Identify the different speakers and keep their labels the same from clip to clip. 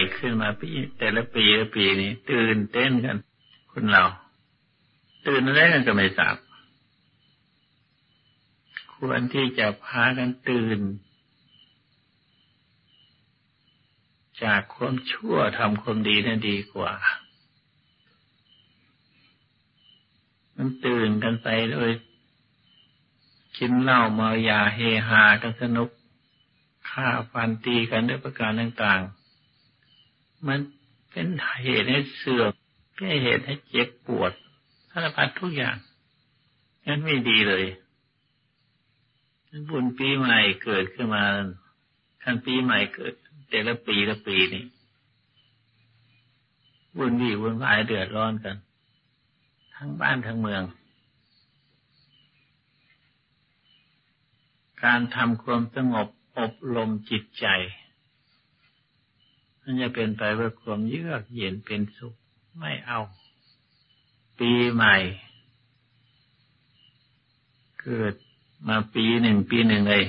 Speaker 1: ใหม่ขึ้นมาปีแต่ละปีละปีนี้ตื่นเต้นกัน คนเรา ตื่นอะไรกันก็ไม่ทราบควรที่จะพากันตื่น จากความชั่วทำความดีนั่นดีกว่า มันตื่นกันไปโดยกินเหล้าเมายาเฮฮากันสนุกฆ่าฟันตีกันด้วยประการต่างๆ มันเป็นเหตุให้เสื่อมเป็นเหตุให้เจ็บปวดสารพัดทุกอย่างนั้นไม่ดีเลยบุญปีใหม่เกิดขึ้นมาทันปีใหม่เกิด แต่ละปีละปีนี่บุญดีบุญวายเดือดร้อนกัน ทั้งบ้านทั้งเมือง การทำความสงบอบรมจิตใจ มันจะเป็นไปเพื่อความเยือกเย็นเป็นสุข ไม่เอา ปีใหม่ เกิดมาปีหนึ่งปีหนึ่งเลย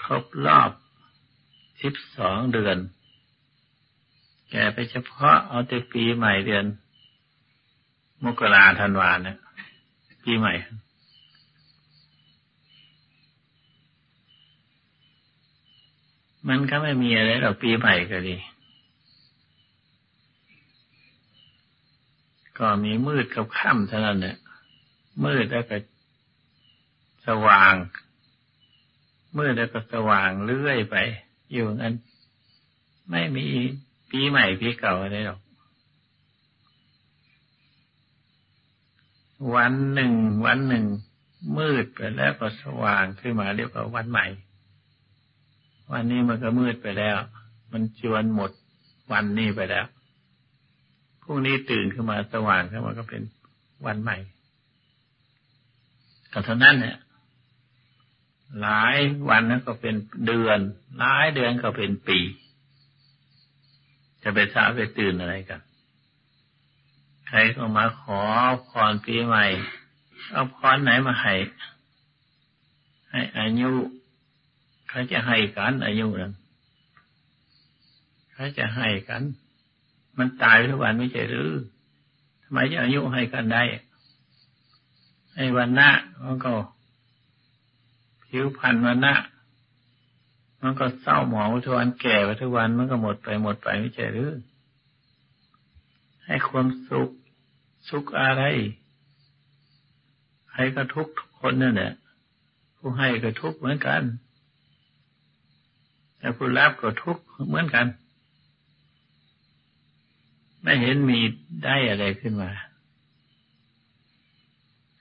Speaker 1: ครบรอบสิบสองเดือน แกไปเฉพาะเอาแต่ปีใหม่เดือน มกราธันวาเนี่ยปีใหม่ มันก็ไม่มีอะไรหรอกปีใหม่ก็ดี ก็มีมืดกับค่ำเท่านั้นเนี่ยมืดแล้วก็สว่าง มื่อแล้วก็สว่างเรื่อยไป อยู่นั้นไม่มีปีใหม่ปีเก่าอะไรหรอก วันหนึ่ง วันหนึ่ง มืดไปแล้วก็สว่างขึ้นมาเรียกว่าวันใหม่ วันนี้มันก็มืดไปแล้ว มันจวนหมดวันนี้ไปแล้วพรุ่งนี้ตื่นขึ้นมาสว่างขึ้นมาก็เป็นวันใหม่ก็เท่านั้นเนี่ยหลายวันนั้นก็เป็นเดือน หลายเดือนก็เป็นปี จะไปทราบไปตื่นอะไรกัน ใครก็มาขอพรปีใหม่ เอาพรไหนมาให้ ให้อายุ เขาจะให้กันอายุนั้นเขาจะให้กัน มันตายทุกวันไม่ใช่หรือทำไมจะอายุให้กันได้ให้วันหน้ามันก็ ผิวพรรณวันนะมันก็เศร้าหมองทุกวันแก่ไปทุกวันมันก็หมดไปหมดไปไม่ใช่หรือให้ความสุขสุขอะไร ใครก็ทุกทุกคนนั่นแหละผู้ให้ก็ทุกเหมือนกัน แต่ผู้รับก็ทุกข์เหมือนกัน ไม่เห็นมีได้อะไรขึ้นมา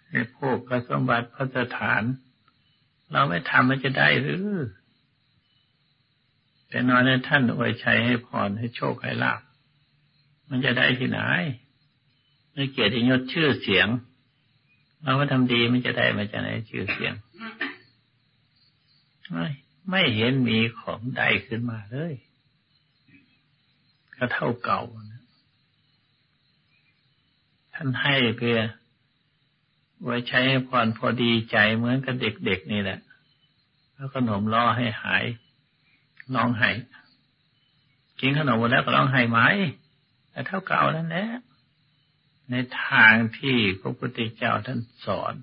Speaker 1: ให้พวกกสมบัติพระสถาน เราไม่ทำมันจะได้หรือแต่นอนในท่านอวยชัยให้พรให้โชคให้ลาบมันจะได้ที่ไหนไม่เกียรติยศชื่อเสียง เราก็ทำดีมันจะได้มาจากไหนชื่อเสียง ไม่เห็นมีของใดขึ้นมาเลย ก็เท่าเก่าท่านให้เพื่อไว้ใช้ให้พรพอดีใจเหมือนกับเด็กๆนี่แหละ แล้วขนมล่อให้หายร้องไห้กินขนมหมดแล้วก็ร้องไห้ไหมแต่เท่าเก่านั่นแหละในทางที่พระพุทธเจ้าท่านสอน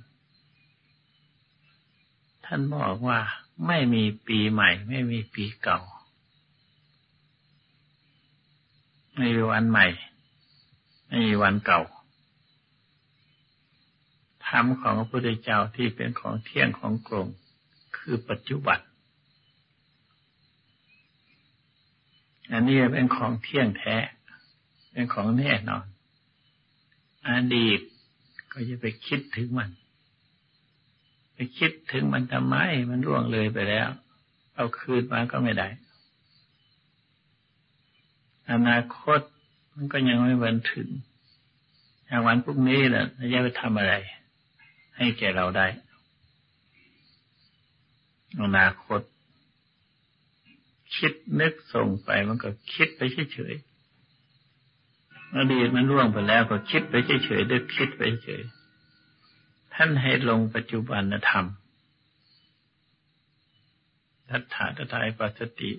Speaker 1: ท่านบอกว่า ไม่มีปีใหม่ ไม่มีปีเก่า ไม่มีวันใหม่ ไม่มีวันเก่าธรรมของพระพุทธเจ้าที่เป็นของเที่ยงของกลงคือปัจจุบันอันนี้เป็นของเที่ยงแท้ เป็นของแน่นอน อดีตก็จะไปคิดถึงมัน คิดถึงมันทำไม มันร่วงเลยไปแล้ว เอาคืนมาก็ไม่ได้ อนาคตมันก็ยังไม่วันถึงอย่างวันพรุ่งนี้แหละจะไปทำอะไร ให้แก่เราได้ อนาคต คิดนึกส่งไปมันก็คิดไปเฉยๆอดีตมันร่วงไปแล้วก็คิดไปเฉยๆดึกคิดไปเฉย ท่านให้ลงปัจจุบันธรรมทัฏฐาตถายปัสติ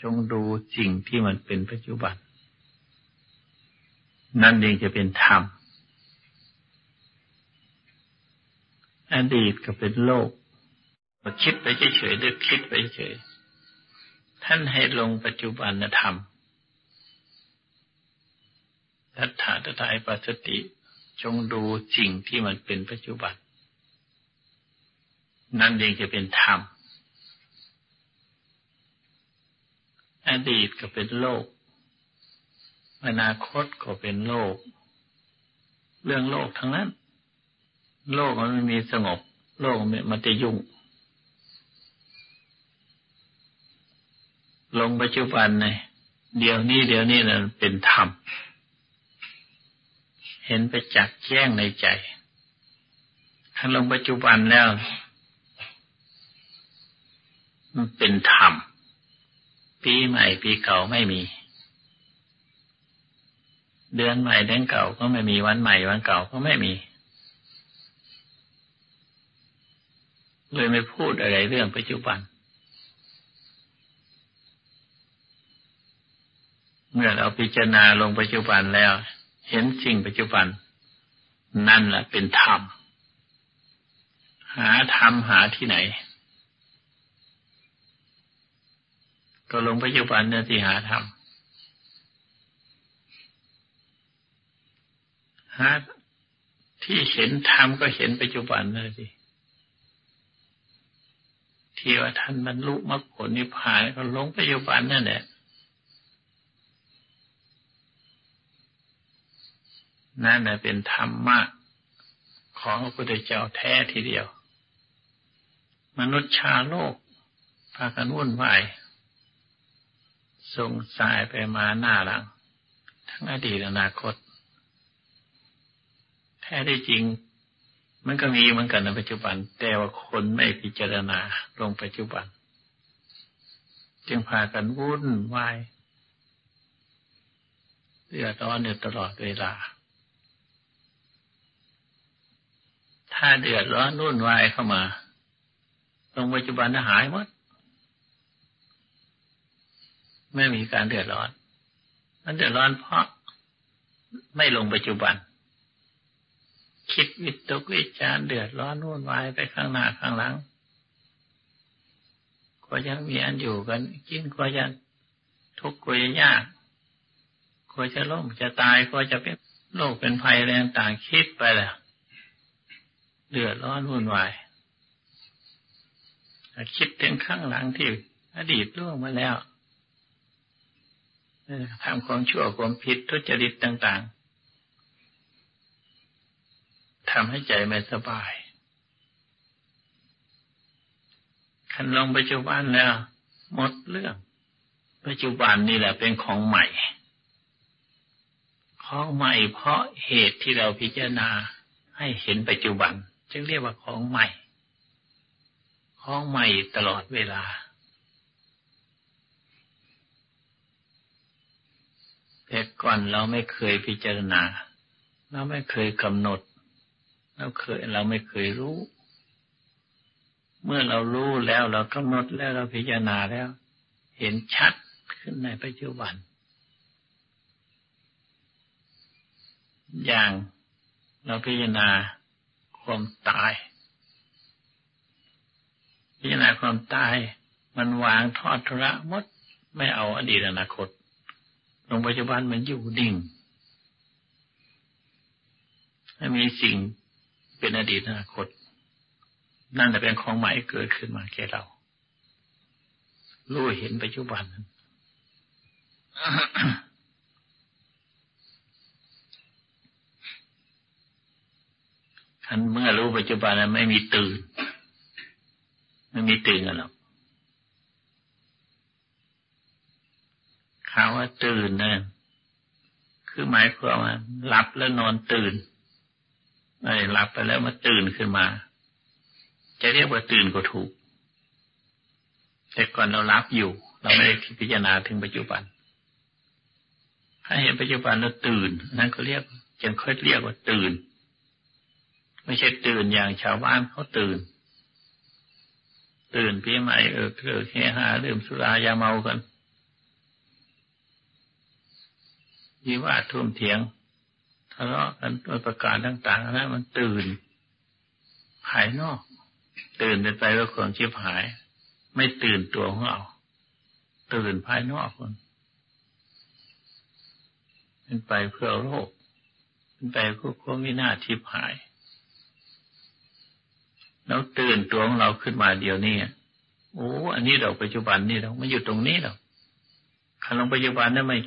Speaker 1: จงดูสิ่งที่มันเป็นปัจจุบัน นั่นเองจะเป็นธรรม อดีตก็เป็นโลกคิดไปเฉยๆเดือคิดไปเฉย ท่านให้ลงปัจจุบันธรรมทัฏฐาตถายปัสติ จงดูสิ่งที่มันเป็นปัจจุบัน นั่นเองจะเป็นธรรม อดีตก็เป็นโลก อนาคตก็เป็นโลก เรื่องโลกทั้งนั้น โลกมันไม่มีสงบ โลกมันจะยุ่ง ลงปัจจุบันเลยเดี๋ยวนี้เดี๋ยวนี้นะเป็นธรรม เห็นไปจักแจ้งในใจถ้าลงปัจจุบันแล้ว มันเป็นธรรม ปีใหม่ปีเก่าไม่มี เดือนใหม่เดือนเก่าก็ไม่มีวันใหม่วันเก่าก็ไม่มี เลยไม่พูดอะไรเรื่องปัจจุบัน เมื่อเราพิจารณาลงปัจจุบันแล้ว เห็นสิ่งปัจจุบัน นั่นแหละเป็นธรรม หาธรรมหาที่ไหน ก็ลงปัจจุบันเนี่ยที่หาธรรมหาที่เห็นธรรมก็เห็นปัจจุบันเลยสิที่ว่าท่านบรรลุมรรคผลนิพพานก็ลงปัจจุบันนั่นแหละ นั่นแหละเป็นธรรมะของพระพุทธเจ้าแท้ทีเดียว มนุษย์ชาโลกพากันวุ่นวายส่งสายไปมาหน้าหลัง ทั้งอดีตอนาคต แท้ได้จริง มันก็มีเหมือนกันในปัจจุบัน แต่ว่าคนไม่พิจารณาลงปัจจุบัน จึงพากันวุ่นวายเดือดร้อนอยู่ตลอดเวลา ถ้าเดือดร้อนนุ่นวายเข้ามา ตรงปัจจุบันหายหมด ไม่มีการเดือดร้อนมันเดือดร้อนเพราะไม่ลงปัจจุบัน คิดวิตกวิจารเดือดร้อนนุ่นวายไปข้างหน้าข้างหลังก็ยังมีอันอยู่กันกินก็ยังทุกข์ก็ยังยากก็จะล้มจะตายก็จะเป็นโรคเป็นภัยแรงต่างคิดไปแหละ เดือดร้อนวุ่นวายคิดถึงข้างหลังที่อดีตล่วงมาแล้วทำความชั่วความผิดทุจริตต่าง ๆทำให้ใจไม่สบายคันลงปัจจุบันแล้ว หมดเรื่อง ปัจจุบันนี่แหละเป็นของใหม่ ของใหม่เพราะเหตุที่เราพิจารณาให้เห็นปัจจุบัน จึงเรียกว่าของใหม่ ของใหม่ตลอดเวลา แต่ก่อนเราไม่เคยพิจารณา เราไม่เคยกำหนด เราเคยเราไม่เคยรู้ เมื่อเรารู้แล้วเรากำหนดแล้วเราพิจารณาแล้ว เห็นชัดขึ้นในปัจจุบัน อย่างเราพิจารณา ความตาย พิจารณาความตาย มันวางทอดทุระมด ไม่เอาอดีตอนาคตลงปัจจุบันมันอยู่ดิ่งไม่มีสิ่งเป็นอดีตอนาคต นั่นแต่เป็นของใหม่เกิดขึ้นมาแก่เรารู้เห็นปัจจุบัน อันเมื่อรู้ปัจจุบันแล้วไม่มีตื่น ไม่มีตื่นกันหรอกคำว่าตื่นนั่นคือหมายความว่าหลับแล้วนอนตื่นไม่หลับไปแล้วมาตื่นขึ้นมา จะเรียกว่าตื่นก็ถูก แต่ก่อนเราหลับอยู่ เราไม่ได้พิจารณาถึงปัจจุบัน ถ้าเห็นปัจจุบันแล้วตื่น นั่นก็เรียกจึงค่อยเรียกว่าตื่น ไม่ใช่ตื่นอย่างชาวบ้านเขาตื่น ตื่นพี่ใหม่เออเกิดเฮฮาดื่มสุรายาเมากันวิวาทุ่มเถียงทะเลาะกันด้วยประการต่างๆนั้นมันตื่นภายนอก ตื่นเป็นไปว่าความชิบหาย ไม่ตื่นตัวของเราตื่นภายนอกคนเป็นไปเพื่อโลกเป็นไปเพื่อความวินาทิพหาย แล้วตื่นตัวของเราขึ้นมาเดียวนี้โอ้อันนี้เราปัจจุบันนี่เราไม่อยู่ตรงนี้เราขันลงปัจจุบันนั่นไม่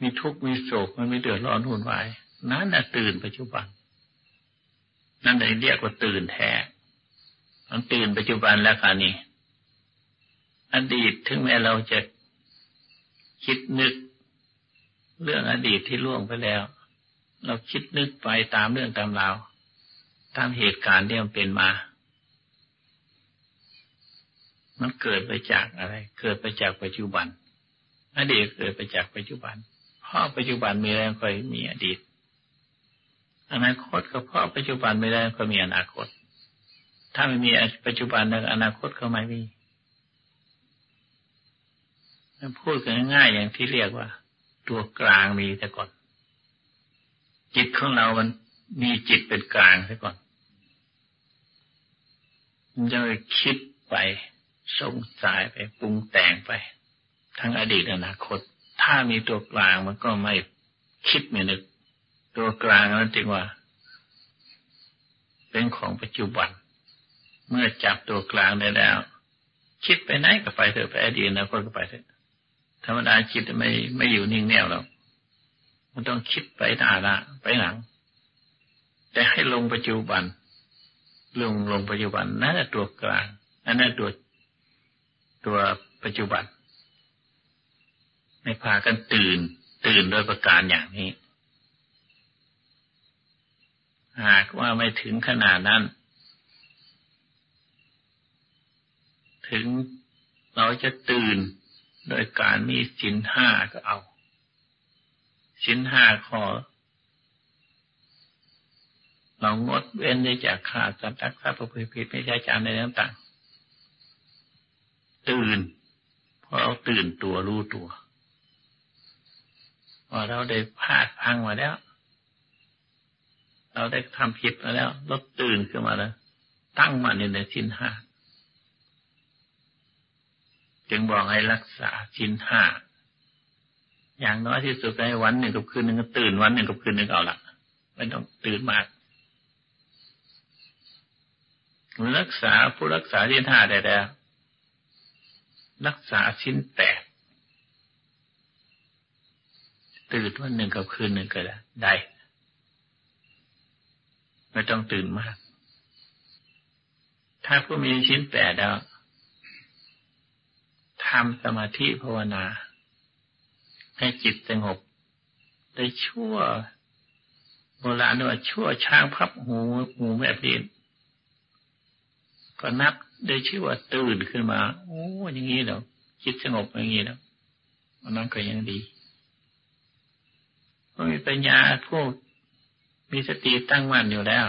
Speaker 1: มีทุกข์มีโศกมันไม่เดือดร้อนหุ่นวายนั่นน่ะตื่นปัจจุบัน นั่นเลยเรียกว่าตื่นแท้มันตื่นปัจจุบันแล้วค่ะนี่อดีตถึงแม้เราจะคิดนึก เรื่องอดีตที่ล่วงไปแล้ว เราคิดนึกไปตามเรื่องตามราว ตามเหตุการณ์ที่มันเป็นมา มันเกิดไปจากอะไร เกิดไปจากปัจจุบัน อดีตเกิดไปจากปัจจุบัน เพราะปัจจุบันมีแล้วก็มีอดีต อนาคตก็เพราะปัจจุบันไม่ได้ก็มีอนาคต ถ้าไม่มีปัจจุบันแล้วอนาคตก็ไม่มีพูดกันง่ายอย่างที่เรียกว่า ตัวกลางมีแต่ก่อน จิตของเรามัน มีจิตเป็นกลางซะก่อนจะไปคิดไปสงสัยไปปรุงแต่งไป ทั้งอดีตอนาคต ถ้ามีตัวกลางมันก็ไม่คิดไม่นึก ตัวกลางนั้นจึงว่า เป็นของปัจจุบัน เมื่อจับตัวกลางได้แล้ว คิดไปไหนก็ไปเถอะไปอดีตอนาคตก็ไปเถอะธรรมดาจิตไม่ไม่อยู่นิ่งแน่วหรอกมันต้องคิดไปหน้าละไปหลัง แต่ให้ลงปัจจุบัน ลงลงปัจจุบันนั่นแหละตัวกลางนั่นแหละตัวตัวปัจจุบันไม่พากันตื่น ตื่นโดยประการอย่างนี้ หากว่าไม่ถึงขนาดนั้น ถึงเราจะตื่นโดยการมีสินห้าก็เอาสินห้าขอ เรางดเว้นได้จากขาดสัตว์รักทรัพย์ประพฤติผิดไม่ใช่จานในต่างๆตื่นพราะเราตื่นตัวรู้ตัวพอเราได้พลาดพังมาแล้ว เราได้ทำผิดมาแล้วเราตื่นขึ้นมาแล้ว ตั้งมันในสินห้าจึงบอกให้รักษาชิ้นห้าอย่างน้อยที่สุดให้วันหนึ่งกับคืนหนึ่งก็ตื่นวันหนึ่งกับคืนหนึ่งเอาละไม่ต้องตื่นมาก รักษาผู้รักษาชิ้นห้าได้แล้ว รักษาชิ้นแปดตื่นวันหนึ่งกับคืนหนึ่งก็ได้ได้ ไม่ต้องตื่นมาก ถ้าผู้มีชิ้นแปดแล้วทำสมาธิภาวนา ให้จิตสงบ ได้ชั่ว โบราณว่าชั่วช้างพับหูหูแม่พีน ก็นับได้ชื่อว่าตื่นขึ้นมา โอ้อย่างนี้เนาะจิตสงบอย่างนี้เนาะมันนั้นก็ยังดีเพราะมีปัญญาพวกมีสติตั้งมั่นอยู่แล้ว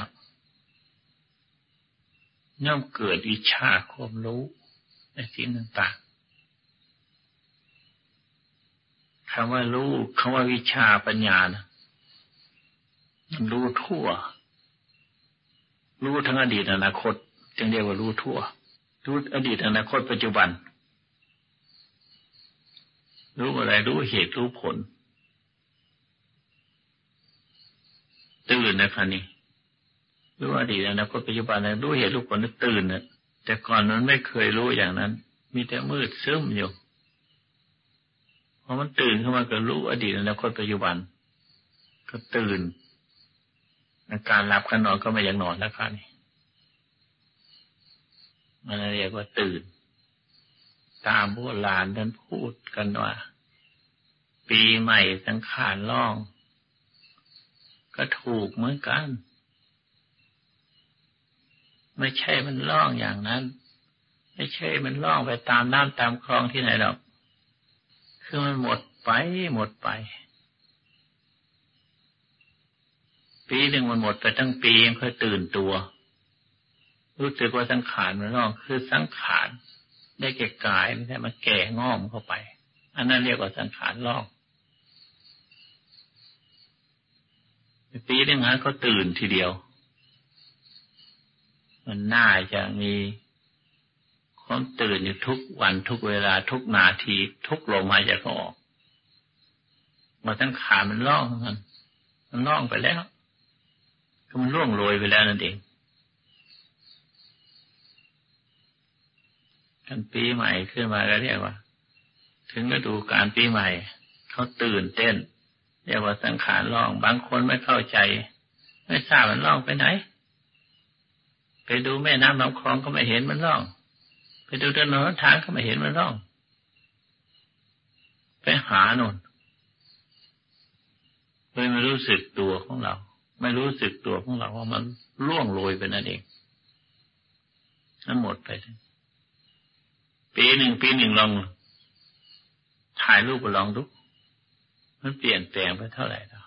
Speaker 1: ย่อมเกิดวิชาความรู้ในสิ่งต่างคำว่ารู้คำว่าวิชาปัญญานะรู้ทั่ว รู้ทั้งอดีตอนาคต จึงเรียกว่ารู้ทั่ว รู้อดีตอนาคตปัจจุบัน รู้อะไรรู้เหตุรู้ผล ตื่นนะครับนี่รู้อดีตอนาคตปัจจุบันนะรู้เหตุรู้ผลตื่นนะแต่ก่อนนั้นไม่เคยรู้อย่างนั้น มีแต่มืดซึมอยู่พอมันตื่นขึ้นมาก็รู้อดีตอนาคตปัจจุบัน ก็ตื่นอาการหลับกันนอนก็ไม่อยากนอนแล้วค่ะนี่ มันเรียกว่าตื่น ตามโบราณท่านพูดกันว่า ปีใหม่สังขารล่อง ก็ถูกเหมือนกัน ไม่ใช่มันล่องอย่างนั้น ไม่ใช่มันล่องไปตามน้ำตามคลองที่ไหนหรอก คือมันหมดไปหมดไป ปีหนึ่งมันหมดไปทั้งปียังค่อยตื่นตัว รู้สึกว่าสังขารมันงอกคือสังขารได้แก่กายไม่ใช่มันแก่งอมเข้าไป อันนั้นเรียกว่าสังขารลอกปีนึงนั้นก็ตื่นทีเดียว มันน่าจะมีความตื่นอยู่ทุกวันทุกเวลาทุกนาที ทุกลมหายใจออกมาทั้งขามันล่องมันมันล่องไปแล้ว ก็มันล่วงโรยไปแล้วนั่นเอง กันปีใหม่ขึ้นมาก็เรียกว่า ถึงฤดูการปีใหม่ เขาตื่นเต้น เรียกว่าสังขารล่องบางคนไม่เข้าใจ ไม่ทราบมันล่องไปไหน ไปดูแม่น้ำลำคลองก็ไม่เห็นมันล่อง ไปดูถนนทางก็ไม่เห็นมันล่อง ไปหาโน่นเลยไม่รู้สึกตัวของเรา ไม่รู้สึกตัวของเราว่ามันล่วงโรยไปนั่นเองนั้นหมดไป ปีหนึ่งปีหนึ่งลองถ่ายรูปไปลองดูมันเปลี่ยนแปลงไปเท่าไหร่แล้ว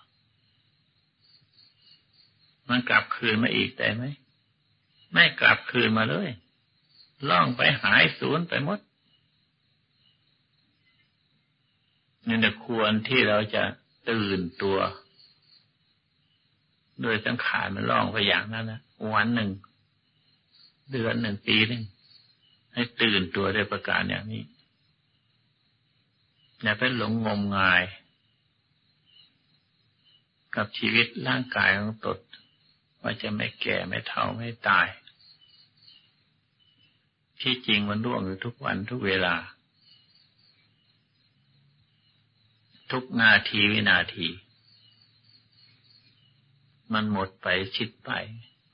Speaker 1: มันกลับคืนมาอีกได้ไหม ไม่กลับคืนมาเลย ล่องไปหายสูญไปหมดนี่นควรที่เราจะตื่นตัว โดยสังขารมันล่องไปอย่างนั้นนะวันหนึ่ง เดือนหนึ่งปีหนึ่ง ให้ตื่นตัวได้ประการอย่างนี้อย่าไปหลงงมงาย กับชีวิตร่างกายของตนว่าจะไม่แก่ไม่เฒ่าไม่ตาย ที่จริงมันร่วงอยู่ทุกวันทุกเวลา ทุกนาทีวินาที มันหมดไปชิดไป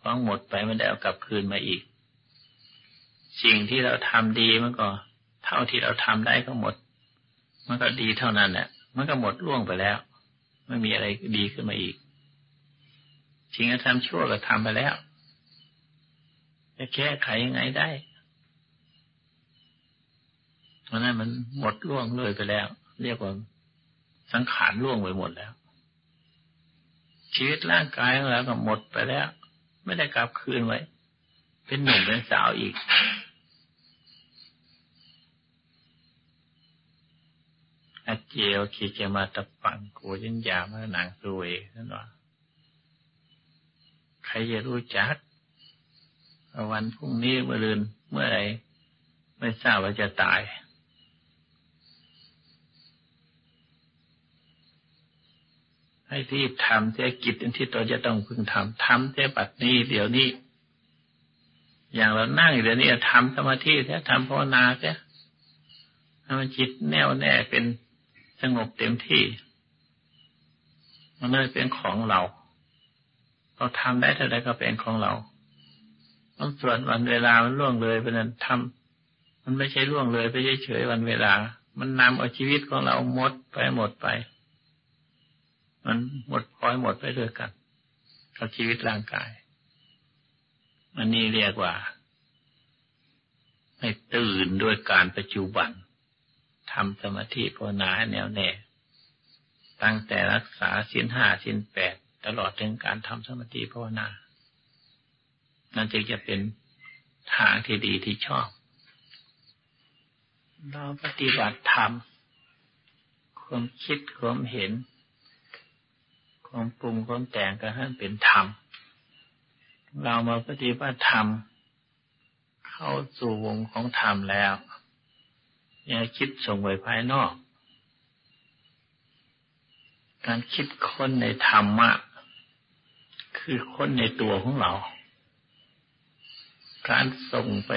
Speaker 1: พองหมดไปมันได้เอากลับคืนมาอีก สิ่งที่เราทำดีมันก็ เท่าที่เราทำได้ก็หมด มันก็ดีเท่านั้นแหละมันก็หมดล่วงไปแล้ว ไม่มีอะไรดีขึ้นมาอีกสิ่งที่ทำชั่วก็ทำไปแล้วจะแก้ไขยังไงได้เพราะนั้นมันหมดล่วงเลยไปแล้ว เรียกว่าสังขารล่วงไปหมดแล้ว ชีวิตร่างกายของเราก็หมดไปแล้ว ไม่ได้กลับคืนไว้ เป็นหนุ่มเป็นสาวอีก อเจียวขีเจมาตะปังกูยันยามาหนังสวยนั่นว่าใครจะรู้จัก วันพรุ่งนี้เมื่อรืนเมื่อไรไม่ทราบว่าจะตาย ให้ที่ทำเสียกิจที่ตัวจะต้องพึงทำทำเสียปัดนี้ เดี๋ยวนี้ อย่างเรานั่งเดี๋ยวนี้ทำสมาธิเสียทำภาวนาเสียให้มันจิตแน่วแน่เป็น สงบเต็มที่ มันเลยเป็นของเรา เราทำได้เท่าไรก็เป็นของเรามันส่วนวันเวลามันล่วงเลยไปนั้นทำมันไม่ใช่ล่วงเลยไปเฉยๆวันเวลา มันนำเอาชีวิตของเราหมดไปหมดไป มันหมดพลอยหมดไปด้วยกันกับชีวิตร่างกายอันนี้เรียกว่า ให้ตื่นด้วยการปัจจุบัน ทำสมาธิภาวนาให้แน่วแน่ ตั้งแต่รักษาสินห้าสินแปดตลอดถึงการทำสมาธิภาวนา นั่นจึงจะเป็นทางที่ดีที่ชอบ เราปฏิบัติธรรม ความคิดความเห็น ความปรุงความแต่งก็ให้เป็นธรรม เรามาปฏิบัติธรรม เข้าสู่วงของธรรมแล้ว อย่าคิดส่งไปภายนอก การคิดค้นในธรรมะ คือค้นในตัวของเรา การส่งไป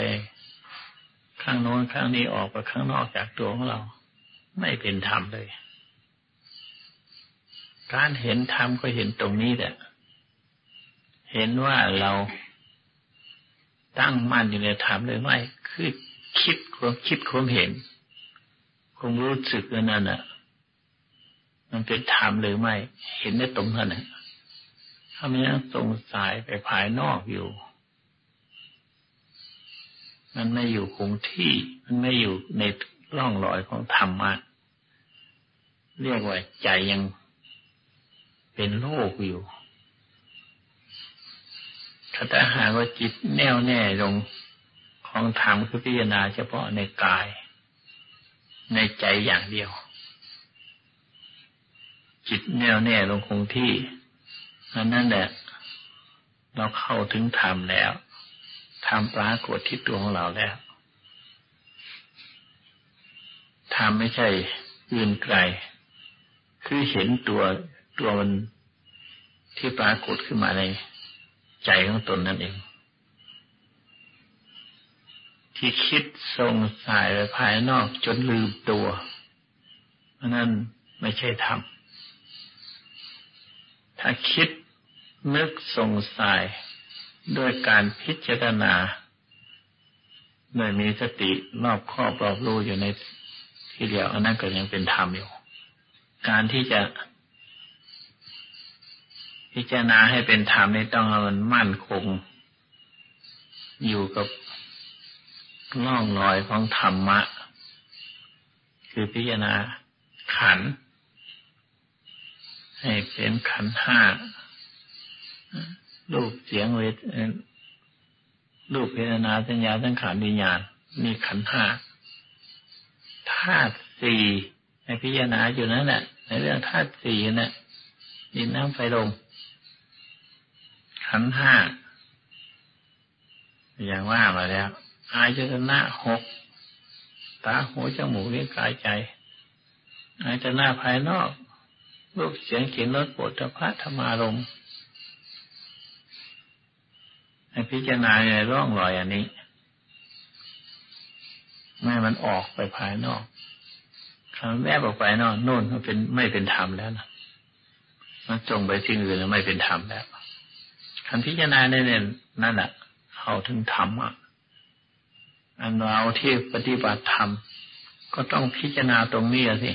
Speaker 1: ข้างโน้นข้างนี้ออกไปข้างนอกจากตัวของเรา ไม่เป็นธรรมเลย การเห็นธรรมก็เห็นตรงนี้แหละ เห็นว่าเราตั้งมั่นอยู่ในธรรมเลยไม่คือคิดความคิดความเห็น คงรู้สึกนั่นน่ะ มันเป็นธรรมหรือไม่ เห็นได้ตรงนั้นถ้ามันยังสงสัยไปภายนอกอยู่ มันไม่อยู่คงที่ มันไม่อยู่ในร่องรอยของธรรมะ เรียกว่าใจยังเป็นโลกอยู่ ถ้าหากว่าจิตแน่วแน่ลงของธรรมคือพิจารณาเฉพาะในกาย ในใจอย่างเดียว จิตแน่วแน่ลงคงที่อันนั้นแหละ เราเข้าถึงธรรมแล้วธรรมปรากฏที่ตัวของเราแล้วธรรมไม่ใช่อื่นไกล คือเห็นตัวตัวมันที่ปรากฏขึ้นมาในใจของตนนั่นเอง ที่คิดทรงสายไปภายนอกจนลืมตัวเพราะนั้นไม่ใช่ธรรม ถ้าคิดนึกสงสัยโดยการพิจารณาโดยมีสติรอบครอบรอบรู้อยู่ในที่เดียวอันนั้นก็ยังเป็นธรรมอยู่ การที่จะ พิจารณาให้เป็นธรรมนี่ต้องมันมั่นคง อยู่กับ ล่องรอยของธรรมะ คือพิจารณาขัน ให้เป็นขันห้ารูปเสียงเวทรูปเพทนาสัญญาสังขารวิญญาณมีขันห้าธาตุสี่ในพิจารณาอยู่นั่นแหละในเรื่องธาตุสี่นี่ะดินน้ำไฟลมขันห้าอย่างว่ามาแล้ว อายจตนะหกตาหูจมูกลิ้นกายใจอายจตนะภายนอกรูปเสียงกลิ่นรสปุถะพระธรรมารมให้พิจารณาในร่องรอยอันนี้ ไม่มันออกไปภายนอกคำแวบออกไปนอกโน่นมันเป็นไม่เป็นธรรมแล้วนะมันจงไปสิ่งอื่นแล้วไม่เป็นธรรมแล้วคำพิจารณาในเนี่ยนั่นแหละเข้าถึงธรรมอะ อันเราที่ปฏิบัติธรรมก็ต้องพิจารณาตรงนี้สิ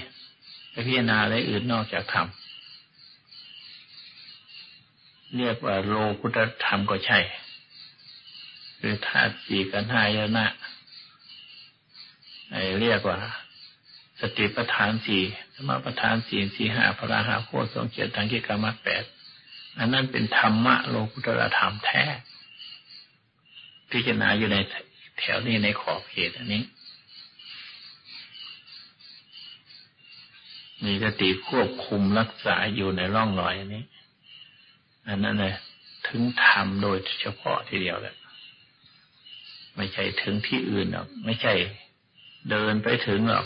Speaker 1: ไปพิจารณาอะไรอื่นนอกจากธรรมเรียกว่าโลกุตธรรมก็ใช่ คือธาตุสี่กันห้ายนะไอเรียกว่า สติปัฏฐานสี่สมาปัฏฐานสี่สี่ห้าพระราหาโคสองเจ็ดทางกิกรรมแปดอันนั้นเป็นธรรมะโลกุตธรรมแท้ พิจารณาอยู่ใน แถวนี้ในขอบเขตอันนี้ มีสติควบคุมรักษาอยู่ในร่องรอยอันนี้ อันนั้นเลยถึงธรรมโดยเฉพาะทีเดียวแหละไม่ใช่ถึงที่อื่นหรอก ไม่ใช่เดินไปถึงหรอก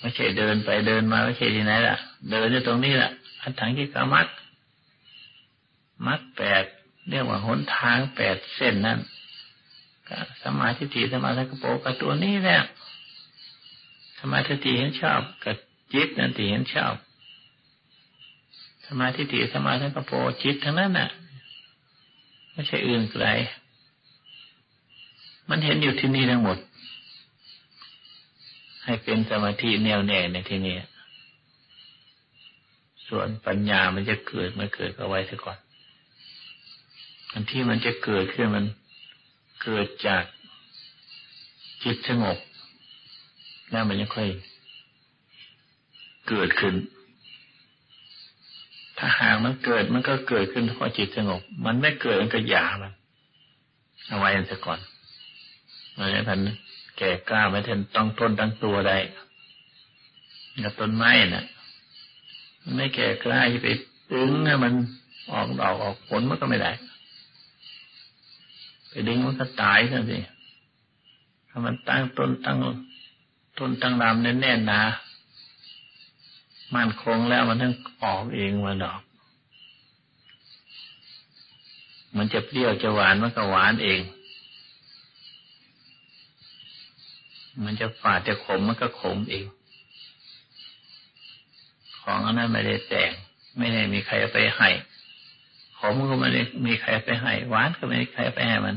Speaker 1: ไม่ใช่เดินไปเดินมาไม่ใช่ที่ไหนล่ะ เดินอยู่ตรงนี้แหละอันถังกิกามัดมัดแปดเรียกว่าหนทางแปดเส้นนั้น สมาธิฏฐิสมาธิกโปกับตัวนี้แหละสมาธิฏฐิเห็นชอบกับจิตนั่นที่เห็นชอบสมาธิฏฐิสมาธิกโปจิตทั้งนั้นน่ะ ไม่ใช่อื่นไกลมันเห็นอยู่ที่นี่ทั้งหมด ให้เป็นสมาธิแน่วแน่ในที่นี้ส่วนปัญญามันจะเกิดมันเกิดก็ไว้ซะก่อนอันที่มันจะเกิดขึ้นมัน เกิดจากจิตสงบแล้วมันยังค่อยเกิดขึ้น ถ้าหากมันเกิดมันก็เกิดขึ้นเพราะจิตสงบ มันไม่เกิดมันก็หยามันเอาไว้กันซะก่อนไม่ทันแก่กล้าไม่ทันต้องต้นตั้งตัวได้กับต้นไม้น่ะ มันไม่แก่กล้าจะไปดึงให้มันออกดอกออกผลมันก็ไม่ได้ ไปดึงมันก็ตายซะสิถ้ามันตั้งต้นตั้งต้นตั้งลำแน่นๆนะมันคงแล้วมันต้องออกเองมาดอก มันจะเปรี้ยวจะหวานมันก็หวานเอง มันจะฝาดจะขมมันก็ขมเอง ของอันนั้นไม่ได้แต่ง ไม่ได้มีใครไปให้ ขมก็ไม่ได้มีใครไปให้หวานก็ไม่มีใครไปให้มัน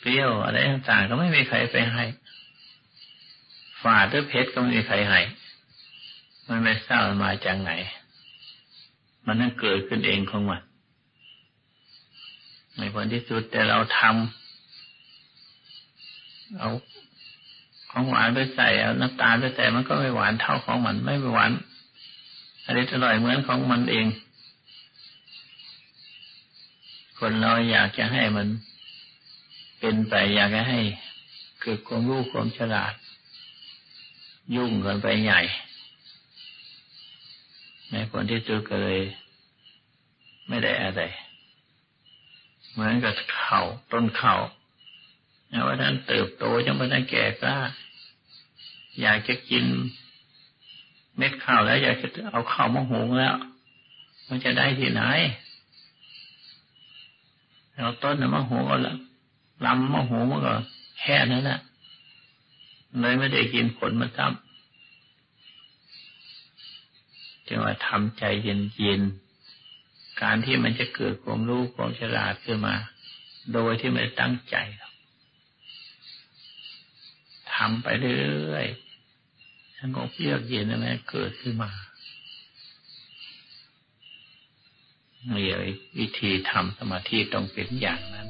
Speaker 1: เปรี้ยวอะไรต่างๆก็ไม่มีใครไปให้ฝาดหรือเพชรก็ไม่มีใครให้มันไม่ทราบมันมาจากไหน มันนั่นเกิดขึ้นเองของมันในผลที่สุดแต่เราทำเอาของหวานไปใส่เอาน้ำตาลไปใส่มันก็ไม่หวานเท่าของมัน ไม่หวานอะไรอร่อยเหมือนของมันเอง คนเราอยากจะให้มันเป็นไปอยากจะให้เกิดความรู้ความฉลาด ยุ่งกันไปใหญ่ ในผลที่สุดก็เลย ไม่ได้อะไร เหมือนกับเขาต้นเขาว่าท่านเติบโตจนพอท่านแก่กล้าอยากจะกินเม็ดข้าวแล้ว อยากจะเอาข้าวมาหุงแล้ว มันจะได้ที่ไหน เอาต้นมะหุงเอาละลำมะหุงมันก็แค่นั้นแหละเลยไม่ได้กินผลมาซ้ำจึงว่าทำใจเย็นๆการที่มันจะเกิดความรู้ความฉลาดขึ้นมา โดยที่ไม่ตั้งใจทำไปเรื่อยๆสงบเยือกเย็นอะไรเกิดขึ้นมา มีวิธีทำสมาธิต้องเป็นอย่างนั้น